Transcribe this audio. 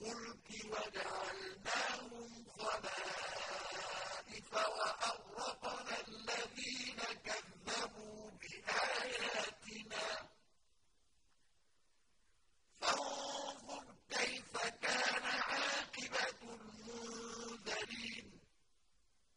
الفلك